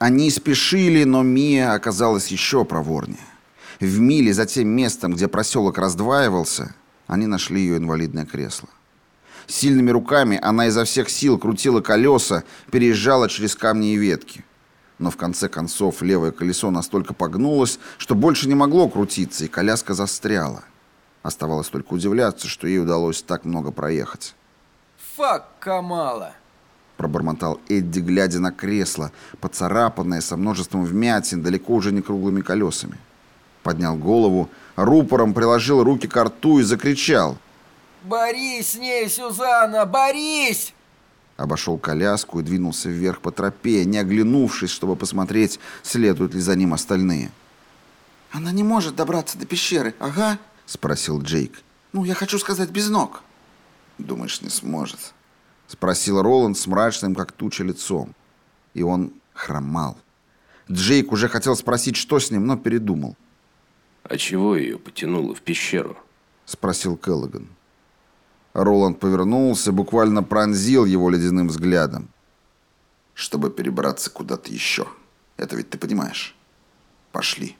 Они спешили, но Мия оказалась еще проворнее. В миле за тем местом, где проселок раздваивался, они нашли ее инвалидное кресло. Сильными руками она изо всех сил крутила колеса, переезжала через камни и ветки. Но в конце концов левое колесо настолько погнулось, что больше не могло крутиться, и коляска застряла. Оставалось только удивляться, что ей удалось так много проехать. «Фак, Камала!» Пробормотал Эдди, глядя на кресло, поцарапанное со множеством вмятин, далеко уже не круглыми колесами. Поднял голову, рупором приложил руки к рту и закричал – «Борись с ней, Сюзанна, борись!» Обошел коляску и двинулся вверх по тропе, не оглянувшись, чтобы посмотреть, следуют ли за ним остальные. «Она не может добраться до пещеры, ага?» — спросил Джейк. «Ну, я хочу сказать, без ног». «Думаешь, не сможет?» — спросил Роланд с мрачным, как туча, лицом. И он хромал. Джейк уже хотел спросить, что с ним, но передумал. «А чего ее потянуло в пещеру?» — спросил Келлоган. Роланд повернулся, буквально пронзил его ледяным взглядом. «Чтобы перебраться куда-то еще. Это ведь ты понимаешь. Пошли».